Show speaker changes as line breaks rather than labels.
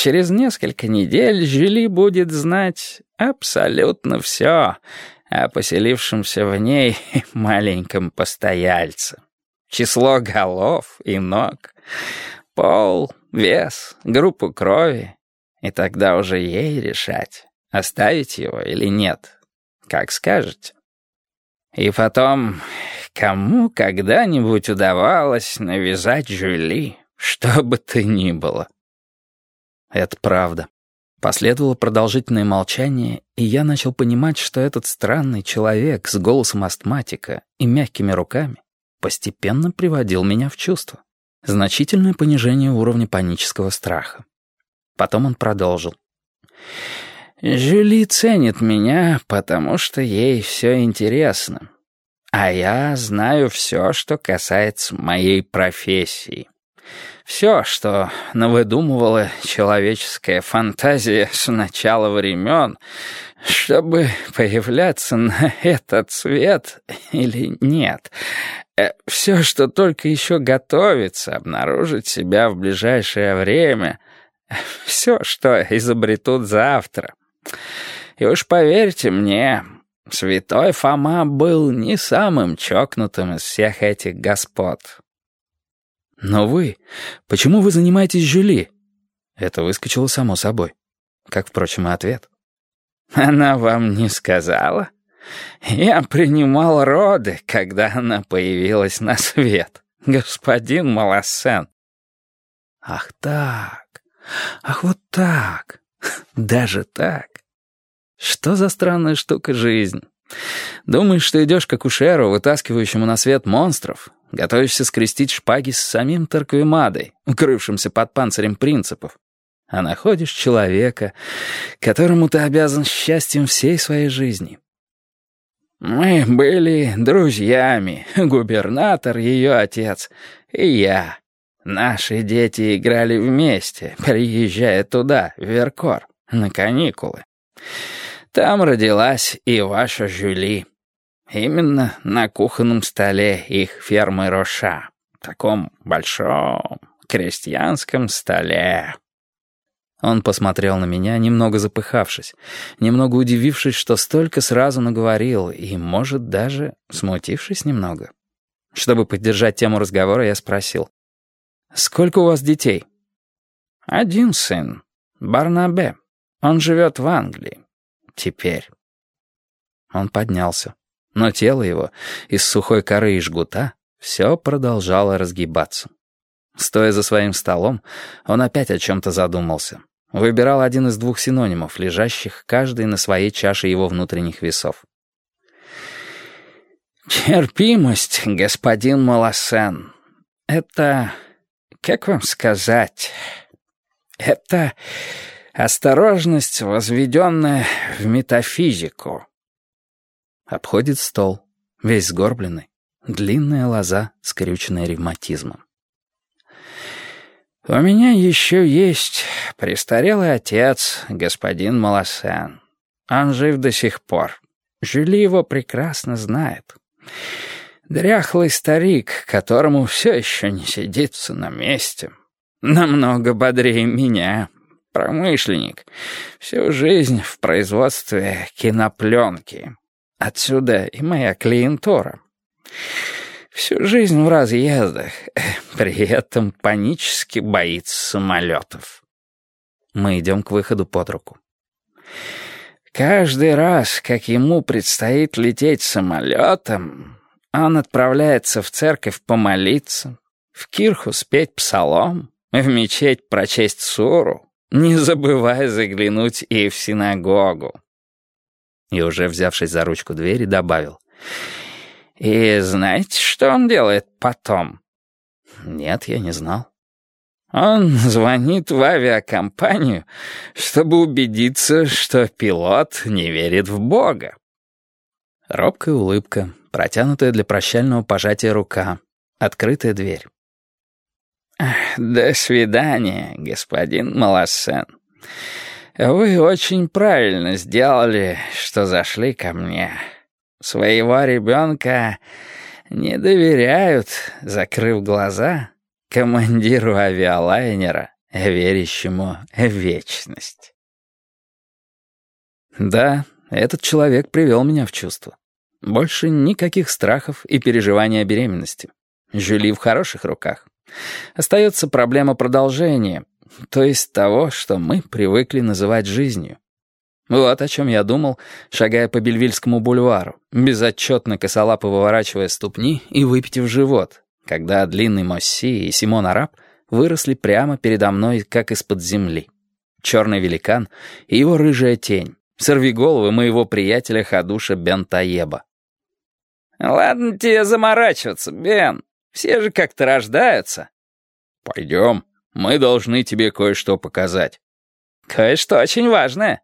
через несколько недель Жюли будет знать абсолютно все о поселившемся в ней маленьком постояльце. Число голов и ног, пол, вес, группу крови. И тогда уже ей решать, оставить его или нет. Как скажете. И потом, кому когда-нибудь удавалось навязать Жюли, что бы то ни было? Это правда. Последовало продолжительное молчание, и я начал понимать, что этот странный человек с голосом астматика и мягкими руками постепенно приводил меня в чувство. Значительное понижение уровня панического страха. Потом он продолжил. «Жюли ценит меня, потому что ей все интересно. А я знаю все, что касается моей профессии. Все, что навыдумывала человеческая фантазия с начала времен, чтобы появляться на этот свет или нет. Э, все, что только еще готовится обнаружить себя в ближайшее время. Все, что изобретут завтра. И уж поверьте мне, святой Фома был не самым чокнутым из всех этих господ. «Но вы... Почему вы занимаетесь Жюли?» Это выскочило само собой. Как, впрочем, и ответ. «Она вам не сказала? Я принимал роды, когда она появилась на свет, господин Малосен». «Ах так! Ах, вот так! Даже так! Что за странная штука жизнь?» Думаешь, что идешь к акушеру, вытаскивающему на свет монстров, готовишься скрестить шпаги с самим Тарквимадой, укрывшимся под панцирем принципов, а находишь человека, которому ты обязан счастьем всей своей жизни. Мы были друзьями, губернатор, ее отец и я. Наши дети играли вместе, приезжая туда, в Веркор, на каникулы. Там родилась и ваша Жюли. Именно на кухонном столе их фермы Роша. Таком большом крестьянском столе. Он посмотрел на меня, немного запыхавшись, немного удивившись, что столько сразу наговорил, и, может, даже смутившись немного. Чтобы поддержать тему разговора, я спросил. «Сколько у вас детей?» «Один сын. Барнабе. Он живет в Англии теперь. Он поднялся, но тело его из сухой коры и жгута все продолжало разгибаться. Стоя за своим столом, он опять о чем-то задумался. Выбирал один из двух синонимов, лежащих каждый на своей чаше его внутренних весов. «Терпимость, господин Малосен, это... как вам сказать? Это Осторожность, возведенная в метафизику. Обходит стол, весь сгорбленный, длинная лоза, скрюченная ревматизмом. «У меня еще есть престарелый отец, господин Малосен. Он жив до сих пор. Жюли его прекрасно знает. Дряхлый старик, которому все еще не сидится на месте. Намного бодрее меня, Промышленник. Всю жизнь в производстве кинопленки. Отсюда и моя клиентура. Всю жизнь в разъездах. При этом панически боится самолетов. Мы идем к выходу под руку. Каждый раз, как ему предстоит лететь самолетом, он отправляется в церковь помолиться, в кирху спеть псалом, в мечеть прочесть суру, не забывай заглянуть и в синагогу». И уже взявшись за ручку двери, добавил. «И знаете, что он делает потом?» «Нет, я не знал». «Он звонит в авиакомпанию, чтобы убедиться, что пилот не верит в Бога». Робкая улыбка, протянутая для прощального пожатия рука, открытая дверь. «До свидания, господин Малосен. Вы очень правильно сделали, что зашли ко мне. Своего ребенка не доверяют, закрыв глаза, командиру авиалайнера верящему в вечность. Да, этот человек привел меня в чувство. Больше никаких страхов и переживаний о беременности. Жюли в хороших руках. Остается проблема продолжения, то есть того, что мы привыкли называть жизнью. Вот о чем я думал, шагая по Бельвильскому бульвару, безотчетно косолапо выворачивая ступни и выпитив живот, когда длинный Мосси и Симон Араб выросли прямо передо мной, как из-под земли. Черный великан и его рыжая тень, сорвиголовы моего приятеля Хадуша Бен Таеба.
«Ладно тебе заморачиваться, Бен. Все же как-то рождаются».
«Пойдем, мы должны тебе кое-что показать».
«Кое-что очень важное».